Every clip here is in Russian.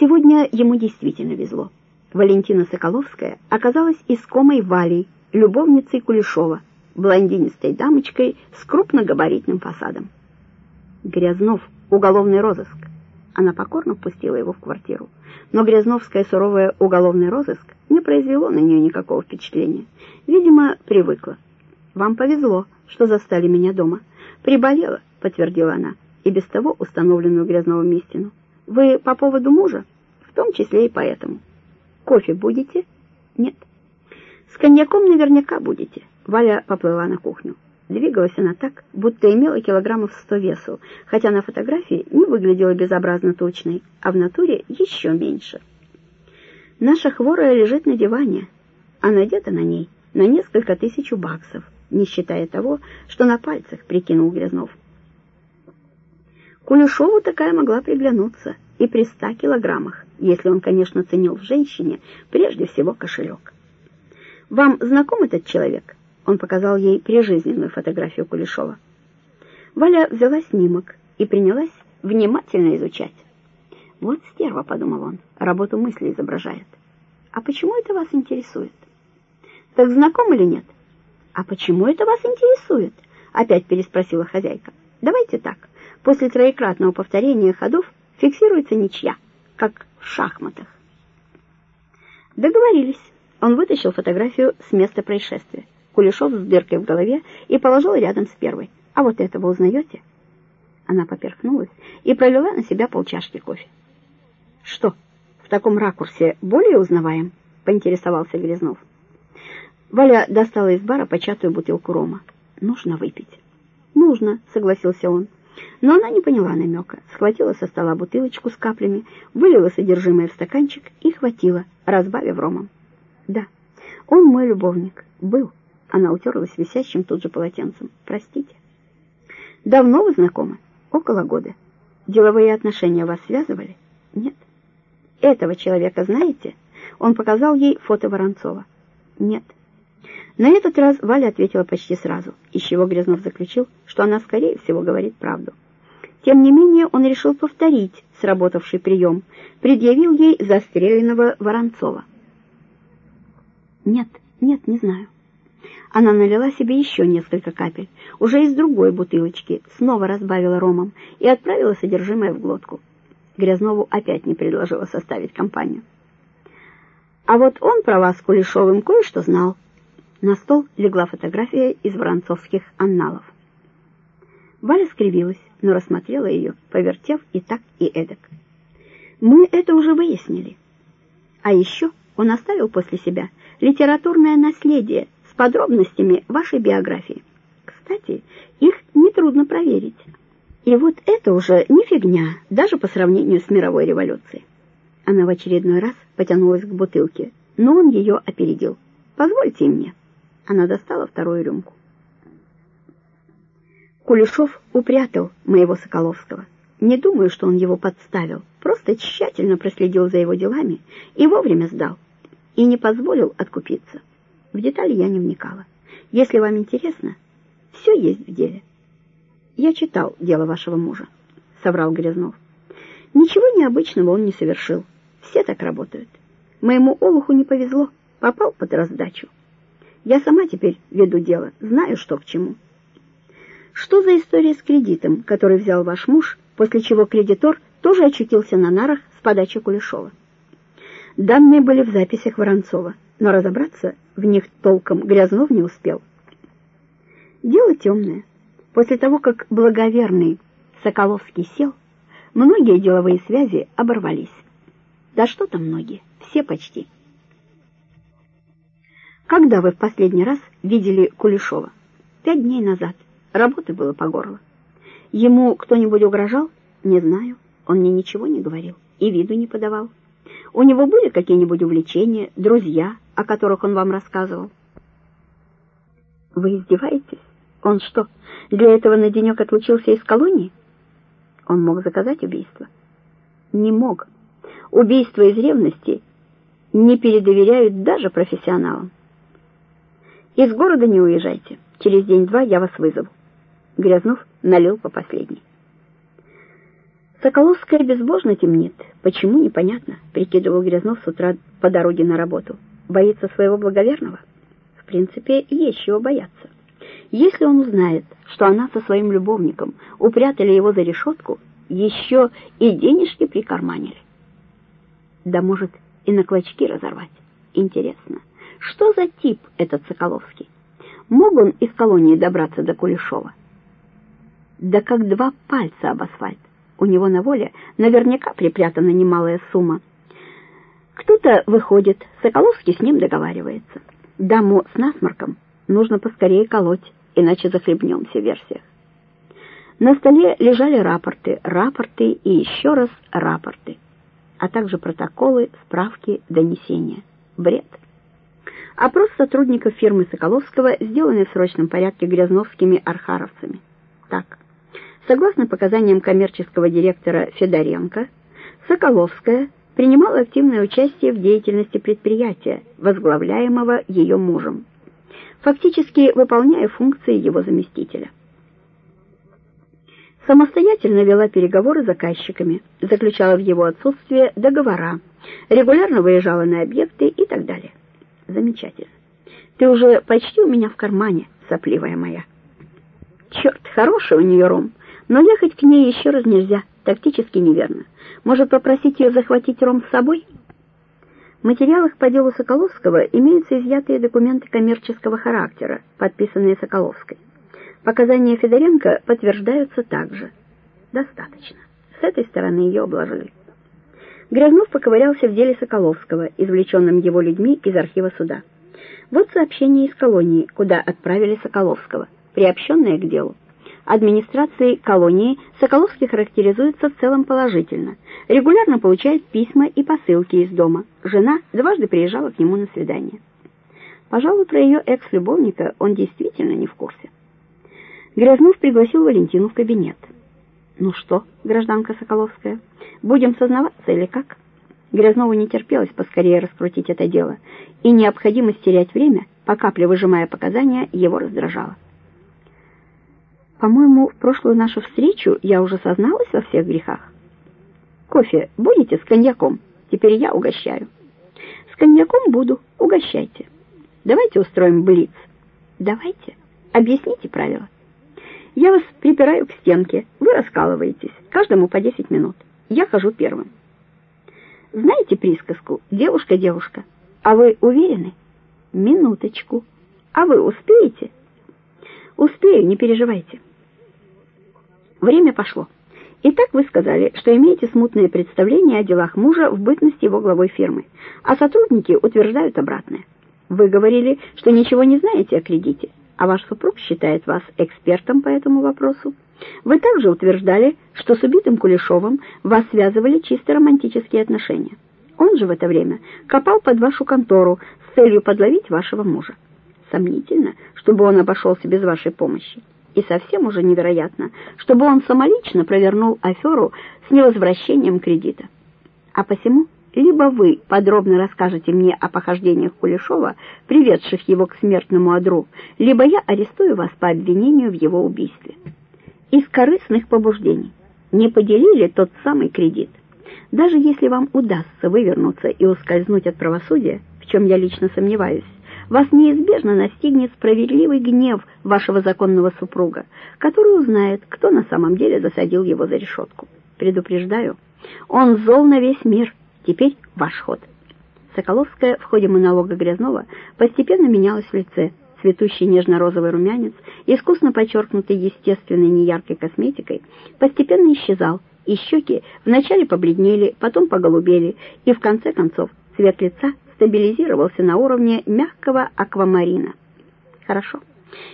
Сегодня ему действительно везло. Валентина Соколовская оказалась искомой Валей, любовницей Кулешова, блондинистой дамочкой с крупногабаритным фасадом. Грязнов, уголовный розыск. Она покорно впустила его в квартиру. Но Грязновское суровое уголовный розыск не произвело на нее никакого впечатления. Видимо, привыкла. «Вам повезло, что застали меня дома. Приболела», — подтвердила она, и без того установленную Грязновым истину. «Вы по поводу мужа? В том числе и поэтому. Кофе будете?» «Нет». «С коньяком наверняка будете». Валя поплыла на кухню. Двигалась она так, будто имела килограммов сто весу, хотя на фотографии не выглядела безобразно точной, а в натуре еще меньше. Наша хворая лежит на диване, а надета на ней на несколько тысяч баксов, не считая того, что на пальцах прикинул Грязнов. Кулешову такая могла приглянуться и при ста килограммах, если он, конечно, ценил в женщине прежде всего кошелек. «Вам знаком этот человек?» Он показал ей прижизненную фотографию Кулешова. Валя взяла снимок и принялась внимательно изучать. «Вот стерва», — подумал он, — работу мысли изображает. «А почему это вас интересует?» «Так знаком или нет?» «А почему это вас интересует?» — опять переспросила хозяйка. «Давайте так. После троекратного повторения ходов фиксируется ничья, как в шахматах». Договорились. Он вытащил фотографию с места происшествия. Кулешов с дыркой в голове и положил рядом с первой. «А вот это вы узнаете?» Она поперхнулась и пролила на себя полчашки кофе. «Что, в таком ракурсе более узнаваем?» — поинтересовался Грязнов. Валя достала из бара початую бутылку рома. «Нужно выпить». «Нужно», — согласился он. Но она не поняла намека, схватила со стола бутылочку с каплями, вылила содержимое в стаканчик и хватила, разбавив ромом. «Да, он мой любовник. Был». Она утерлась висящим тут же полотенцем. «Простите». «Давно вы знакомы?» «Около года». «Деловые отношения вас связывали?» «Нет». «Этого человека знаете?» Он показал ей фото Воронцова. «Нет». На этот раз Валя ответила почти сразу, из чего Грязнов заключил, что она, скорее всего, говорит правду. Тем не менее, он решил повторить сработавший прием, предъявил ей застреленного Воронцова. «Нет, нет, не знаю». Она налила себе еще несколько капель, уже из другой бутылочки, снова разбавила ромом и отправила содержимое в глотку. Грязнову опять не предложила составить компанию. А вот он про вас с Кулешовым кое-что знал. На стол легла фотография из воронцовских анналов. Валя скривилась, но рассмотрела ее, повертев и так, и эдак. Мы это уже выяснили. А еще он оставил после себя литературное наследие с подробностями вашей биографии. Кстати, их нетрудно проверить. И вот это уже не фигня, даже по сравнению с мировой революцией. Она в очередной раз потянулась к бутылке, но он ее опередил. «Позвольте мне». Она достала вторую рюмку. Кулешов упрятал моего Соколовского. Не думаю, что он его подставил, просто тщательно проследил за его делами и вовремя сдал, и не позволил откупиться. В детали я не вникала. Если вам интересно, все есть в деле. Я читал дело вашего мужа, соврал Грязнов. Ничего необычного он не совершил. Все так работают. Моему олуху не повезло, попал под раздачу. Я сама теперь веду дело, знаю, что к чему. Что за история с кредитом, который взял ваш муж, после чего кредитор тоже очутился на нарах с подачи Кулешова? Данные были в записях Воронцова но разобраться в них толком Грязнов не успел. Дело темное. После того, как благоверный Соколовский сел, многие деловые связи оборвались. Да что там многие, все почти. Когда вы в последний раз видели Кулешова? Пять дней назад. Работы было по горло. Ему кто-нибудь угрожал? Не знаю. Он мне ничего не говорил и виду не подавал. У него были какие-нибудь увлечения, друзья, о которых он вам рассказывал? Вы издеваетесь? Он что, для этого на денек отлучился из колонии? Он мог заказать убийство? Не мог. Убийство из ревности не передоверяют даже профессионалам. Из города не уезжайте. Через день-два я вас вызову. Грязнов налил по последней. Соколовская безбожно темнит. Почему, непонятно, прикидывал Грязнов с утра по дороге на работу. Боится своего благоверного? В принципе, есть чего бояться. Если он узнает, что она со своим любовником упрятали его за решетку, еще и денежки прикарманили. Да может и на клочки разорвать. Интересно, что за тип этот Соколовский? Мог он из колонии добраться до Кулешова? Да как два пальца об асфальт у него на воле наверняка припрятана немалая сумма. Кто-то выходит, Соколовский с ним договаривается. Даму с насморком нужно поскорее колоть, иначе захлебнемся в версиях. На столе лежали рапорты, рапорты и еще раз рапорты, а также протоколы, справки, донесения. Бред. Опрос сотрудников фирмы Соколовского, сделанный в срочном порядке грязновскими архаровцами. Так. Согласно показаниям коммерческого директора Федоренко, Соколовская принимала активное участие в деятельности предприятия, возглавляемого ее мужем, фактически выполняя функции его заместителя. Самостоятельно вела переговоры с заказчиками, заключала в его отсутствие договора, регулярно выезжала на объекты и так далее. Замечательно. Ты уже почти у меня в кармане, сопливая моя. Черт, хороший у нее ром. Но ехать к ней еще раз нельзя, тактически неверно. Может, попросить ее захватить ром с собой? В материалах по делу Соколовского имеются изъятые документы коммерческого характера, подписанные Соколовской. Показания Федоренко подтверждаются также. Достаточно. С этой стороны ее обложили. Грязнов поковырялся в деле Соколовского, извлеченном его людьми из архива суда. Вот сообщение из колонии, куда отправили Соколовского, приобщенное к делу. Администрации колонии Соколовский характеризуется в целом положительно. Регулярно получает письма и посылки из дома. Жена дважды приезжала к нему на свидание. Пожалуй, про ее экс-любовника он действительно не в курсе. Грязнов пригласил Валентину в кабинет. «Ну что, гражданка Соколовская, будем сознаваться или как?» Грязнову не терпелось поскорее раскрутить это дело, и необходимость терять время, по капле выжимая показания, его раздражала. По-моему, в прошлую нашу встречу я уже созналась во всех грехах. Кофе будете с коньяком? Теперь я угощаю. С коньяком буду, угощайте. Давайте устроим блиц. Давайте. Объясните правила. Я вас припираю к стенке, вы раскалываетесь, каждому по 10 минут. Я хожу первым. Знаете присказку «девушка, девушка»? А вы уверены? Минуточку. А вы успеете? Успею, не переживайте. Время пошло. Итак, вы сказали, что имеете смутное представление о делах мужа в бытности его главой фирмы, а сотрудники утверждают обратное. Вы говорили, что ничего не знаете о кредите, а ваш супруг считает вас экспертом по этому вопросу. Вы также утверждали, что с убитым Кулешовым вас связывали чисто романтические отношения. Он же в это время копал под вашу контору с целью подловить вашего мужа. Сомнительно, чтобы он обошелся без вашей помощи. И совсем уже невероятно, чтобы он самолично провернул аферу с невозвращением кредита. А посему либо вы подробно расскажете мне о похождениях Кулешова, приведших его к смертному одру, либо я арестую вас по обвинению в его убийстве. Из корыстных побуждений не поделили тот самый кредит. Даже если вам удастся вывернуться и ускользнуть от правосудия, в чем я лично сомневаюсь, вас неизбежно настигнет справедливый гнев вашего законного супруга, который узнает, кто на самом деле засадил его за решетку. Предупреждаю, он зол на весь мир. Теперь ваш ход. Соколовская в ходе монолога Грязнова постепенно менялась в лице. Цветущий нежно-розовый румянец, искусно подчеркнутый естественной неяркой косметикой, постепенно исчезал, и щеки вначале побледнели, потом поголубели, и в конце концов цвет лица стабилизировался на уровне мягкого аквамарина. Хорошо.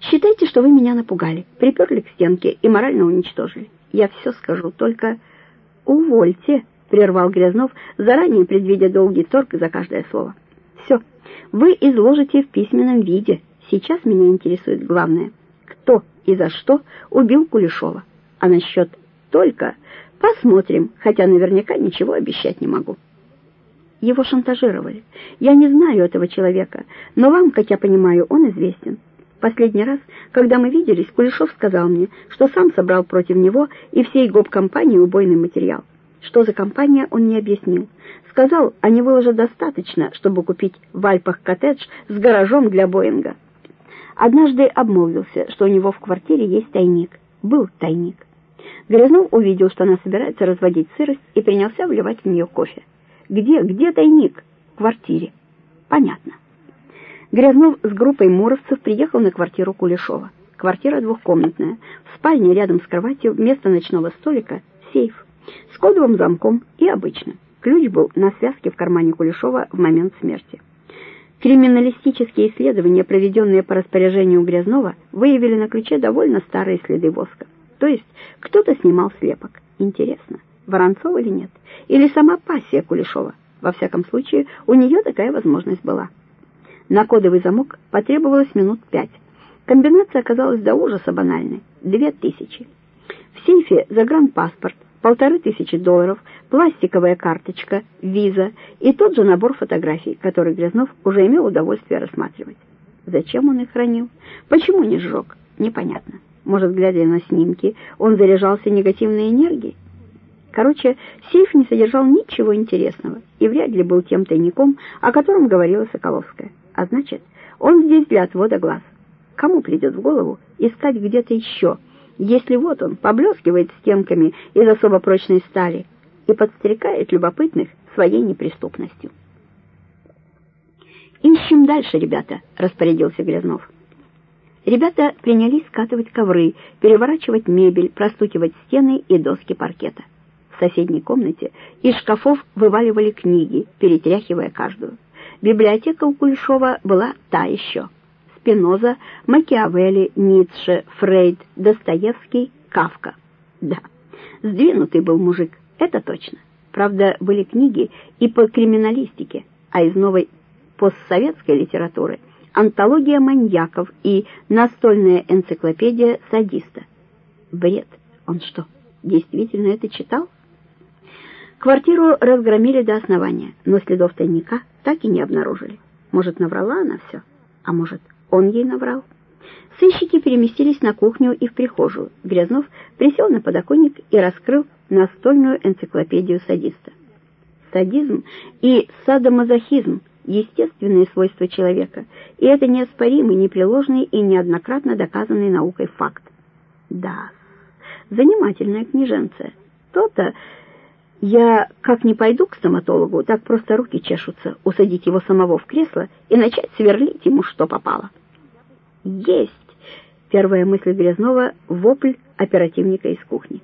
Считайте, что вы меня напугали, приперли к стенке и морально уничтожили. Я все скажу, только увольте, прервал Грязнов, заранее предвидя долгий торг за каждое слово. Все, вы изложите в письменном виде. Сейчас меня интересует главное. Кто и за что убил Кулешова? А насчет только посмотрим, хотя наверняка ничего обещать не могу. Его шантажировали. Я не знаю этого человека, но вам, как я понимаю, он известен. Последний раз, когда мы виделись, Кулешов сказал мне, что сам собрал против него и всей гоп-компании убойный материал. Что за компания, он не объяснил. Сказал, они выложат достаточно, чтобы купить в Альпах коттедж с гаражом для Боинга. Однажды обмолвился, что у него в квартире есть тайник. Был тайник. Грязнов увидел, что она собирается разводить сырость, и принялся вливать в нее кофе. «Где, где тайник?» «В квартире». «Понятно». Грязнов с группой муровцев приехал на квартиру Кулешова. Квартира двухкомнатная. В спальне рядом с кроватью вместо ночного столика сейф с кодовым замком и обычным. Ключ был на связке в кармане Кулешова в момент смерти. Криминалистические исследования, проведенные по распоряжению Грязнова, выявили на ключе довольно старые следы воска. То есть кто-то снимал слепок. Интересно, Воронцов или нет? Или сама пассия Кулешова? Во всяком случае, у нее такая возможность была. На кодовый замок потребовалось минут пять. Комбинация оказалась до ужаса банальной. Две тысячи. В сейфе загранпаспорт, полторы тысячи долларов, пластиковая карточка, виза и тот же набор фотографий, который Грязнов уже имел удовольствие рассматривать. Зачем он их хранил? Почему не сжег? Непонятно. Может, глядя на снимки, он заряжался негативной энергией? Короче, сейф не содержал ничего интересного и вряд ли был тем тайником, о котором говорила Соколовская. А значит, он здесь для отвода глаз. Кому придет в голову искать где-то еще – если вот он поблескивает стенками из особо прочной стали и подстрекает любопытных своей неприступностью. «Ищем дальше, ребята», — распорядился Грязнов. Ребята принялись скатывать ковры, переворачивать мебель, простукивать стены и доски паркета. В соседней комнате из шкафов вываливали книги, перетряхивая каждую. Библиотека у Кулешова была та еще — Спиноза, Макиавелли, Ницше, Фрейд, Достоевский, Кавка. Да, сдвинутый был мужик, это точно. Правда, были книги и по криминалистике, а из новой постсоветской литературы антология маньяков и настольная энциклопедия садиста. Бред. Он что, действительно это читал? Квартиру разгромили до основания, но следов тайника так и не обнаружили. Может, наврала она все, а может, он ей наврал. Сыщики переместились на кухню и в прихожую. Грязнов присел на подоконник и раскрыл настольную энциклопедию садиста. Садизм и садомазохизм — естественные свойства человека, и это неоспоримый, непреложный и неоднократно доказанный наукой факт. Да, занимательная книженция. То-то я как не пойду к стоматологу, так просто руки чешутся, усадить его самого в кресло и начать сверлить ему, что попало. «Есть!» — первая мысль Грязнова — вопль оперативника из кухни.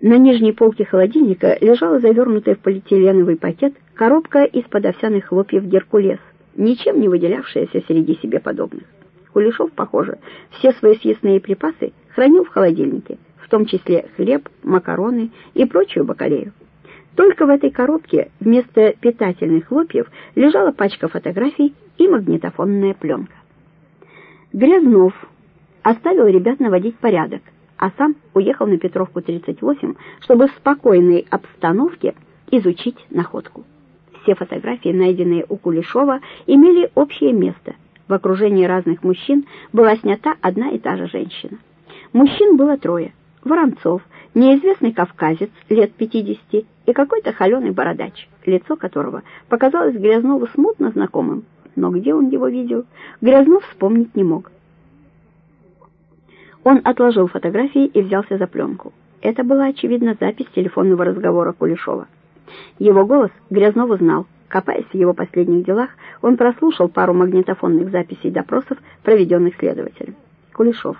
На нижней полке холодильника лежала завернутая в полиэтиленовый пакет коробка из-под овсяных хлопьев «Геркулес», ничем не выделявшаяся среди себе подобных. Кулешов, похоже, все свои съестные припасы хранил в холодильнике, в том числе хлеб, макароны и прочую бакалею. Только в этой коробке вместо питательных хлопьев лежала пачка фотографий и магнитофонная пленка. Грязнов оставил ребят наводить порядок, а сам уехал на Петровку 38, чтобы в спокойной обстановке изучить находку. Все фотографии, найденные у Кулешова, имели общее место. В окружении разных мужчин была снята одна и та же женщина. Мужчин было трое. Воронцов, неизвестный кавказец лет 50 и какой-то холеный бородач, лицо которого показалось Грязнову смутно знакомым но где он его видел, Грязнов вспомнить не мог. Он отложил фотографии и взялся за пленку. Это была, очевидно, запись телефонного разговора Кулешова. Его голос Грязнов узнал. Копаясь в его последних делах, он прослушал пару магнитофонных записей допросов, проведенных следователем. Кулешов.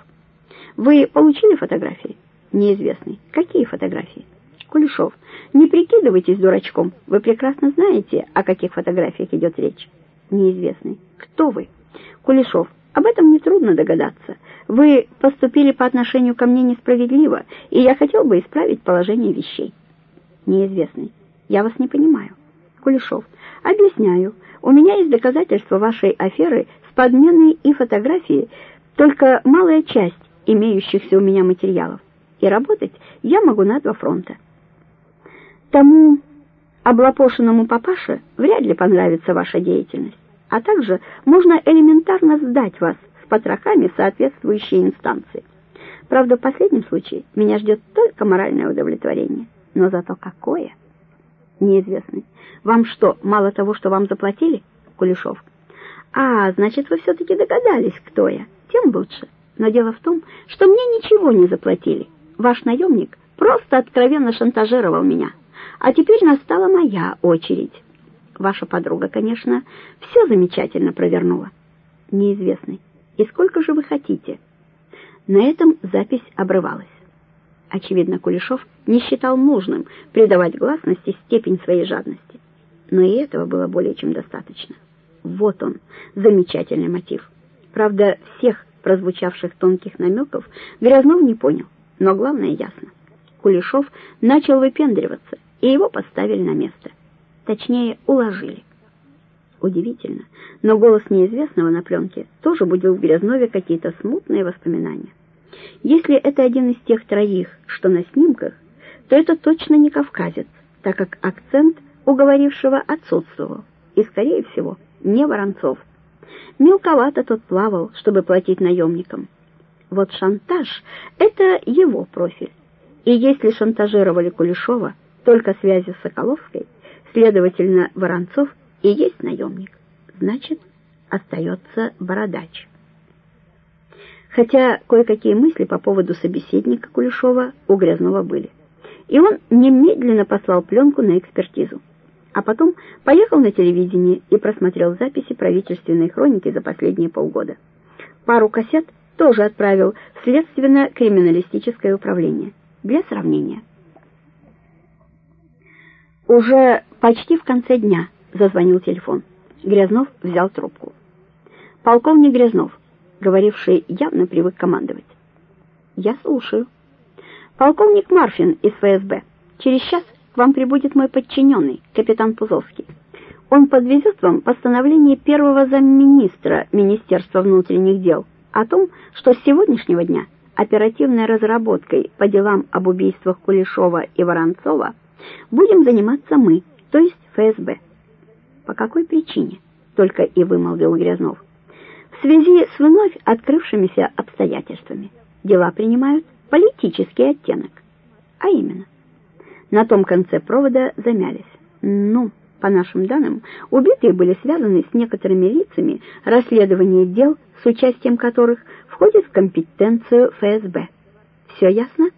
«Вы получили фотографии?» «Неизвестный. Какие фотографии?» Кулешов. «Не прикидывайтесь дурачком. Вы прекрасно знаете, о каких фотографиях идет речь» неизвестный. Кто вы? Кулешов. Об этом нетрудно догадаться. Вы поступили по отношению ко мне несправедливо, и я хотел бы исправить положение вещей. Неизвестный. Я вас не понимаю. Кулешов. Объясняю. У меня есть доказательства вашей аферы с подменой и фотографией, только малая часть имеющихся у меня материалов. И работать я могу на два фронта. Тому облапошенному папаше вряд ли понравится ваша деятельность, а также можно элементарно сдать вас с потрохами соответствующей инстанции. Правда, в последнем случае меня ждет только моральное удовлетворение. Но зато какое? Неизвестный. Вам что, мало того, что вам заплатили? Кулешов. А, значит, вы все-таки догадались, кто я. Тем лучше. Но дело в том, что мне ничего не заплатили. Ваш наемник просто откровенно шантажировал меня. А теперь настала моя очередь. Ваша подруга, конечно, все замечательно провернула. Неизвестный. И сколько же вы хотите? На этом запись обрывалась. Очевидно, Кулешов не считал нужным придавать гласности степень своей жадности. Но и этого было более чем достаточно. Вот он, замечательный мотив. Правда, всех прозвучавших тонких намеков Грязнов не понял, но главное ясно. Кулешов начал выпендриваться, и его поставили на место. Точнее, уложили. Удивительно, но голос неизвестного на пленке тоже будил в Грязнове какие-то смутные воспоминания. Если это один из тех троих, что на снимках, то это точно не кавказец, так как акцент уговорившего отсутствовал, и, скорее всего, не Воронцов. Мелковато тот плавал, чтобы платить наемникам. Вот шантаж — это его профиль. И если шантажировали Кулешова только связи с Соколовской, следовательно, Воронцов и есть наемник. Значит, остается Бородач. Хотя кое-какие мысли по поводу собеседника Кулешова у Грязнова были. И он немедленно послал пленку на экспертизу. А потом поехал на телевидение и просмотрел записи правительственной хроники за последние полгода. Пару кассет тоже отправил в следственно-криминалистическое управление для сравнения. Уже почти в конце дня зазвонил телефон. Грязнов взял трубку. Полковник Грязнов, говоривший, явно привык командовать. Я слушаю. Полковник Марфин из ФСБ. Через час к вам прибудет мой подчиненный, капитан Пузовский. Он подвезет вам постановление первого замминистра Министерства внутренних дел о том, что с сегодняшнего дня оперативной разработкой по делам об убийствах Кулешова и Воронцова будем заниматься мы, то есть ФСБ. По какой причине? Только и вымолвил Грязнов. В связи с вновь открывшимися обстоятельствами дела принимают политический оттенок. А именно, на том конце провода замялись. Ну, по нашим данным, убитые были связаны с некоторыми лицами, расследование дел, с участием которых входит в компетенцию ФСБ. Все ясно?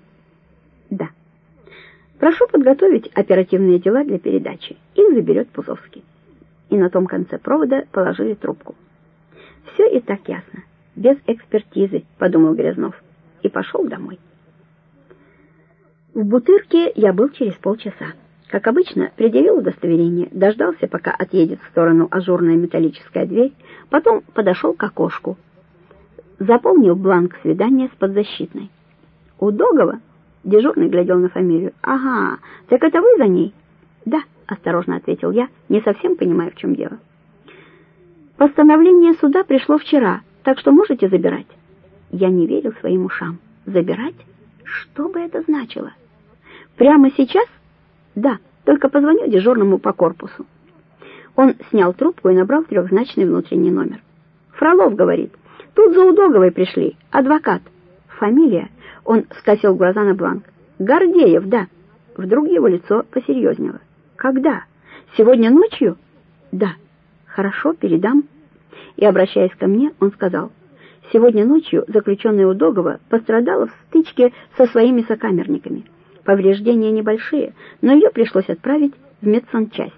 Да. Прошу подготовить оперативные дела для передачи. Их заберет Пузовский. И на том конце провода положили трубку. Все и так ясно. Без экспертизы, подумал Грязнов. И пошел домой. В Бутырке я был через полчаса. Как обычно, предъявил удостоверение, дождался, пока отъедет в сторону ажурная металлическая дверь, потом подошел к окошку. Заполнил бланк свидания с подзащитной. У Догова Дежурный глядел на фамилию. «Ага, так это вы за ней?» «Да», — осторожно ответил я, не совсем понимая, в чем дело. «Постановление суда пришло вчера, так что можете забирать». Я не верил своим ушам. «Забирать? Что бы это значило?» «Прямо сейчас?» «Да, только позвоню дежурному по корпусу». Он снял трубку и набрал трехзначный внутренний номер. «Фролов говорит, тут за Удоговой пришли, адвокат. Фамилия он скосил глаза на бланк. «Гордеев, да». Вдруг его лицо посерьезнело. «Когда? Сегодня ночью?» «Да». «Хорошо, передам». И, обращаясь ко мне, он сказал, «Сегодня ночью заключенная Удогова пострадала в стычке со своими сокамерниками. Повреждения небольшие, но ее пришлось отправить в медсанчасть.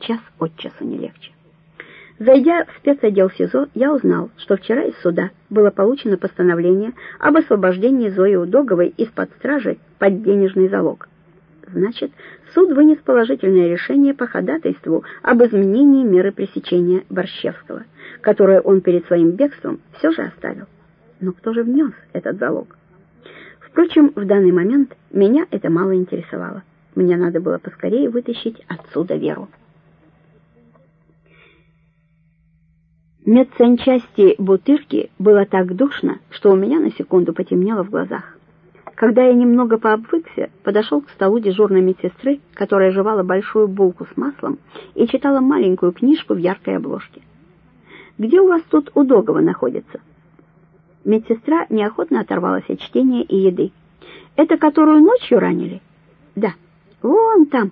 Час от часу не легче». Зайдя в спецотдел СИЗО, я узнал, что вчера из суда было получено постановление об освобождении Зои Удоговой из-под стражи под денежный залог. Значит, суд вынес положительное решение по ходатайству об изменении меры пресечения Борщевского, которое он перед своим бегством все же оставил. Но кто же внес этот залог? Впрочем, в данный момент меня это мало интересовало. Мне надо было поскорее вытащить отсюда Веру. Медсанчасти Бутырки было так душно, что у меня на секунду потемнело в глазах. Когда я немного пообвыкся, подошел к столу дежурной медсестры, которая жевала большую булку с маслом и читала маленькую книжку в яркой обложке. «Где у вас тут Удогова находится?» Медсестра неохотно оторвалась от чтения и еды. «Это которую ночью ранили?» «Да. Вон там,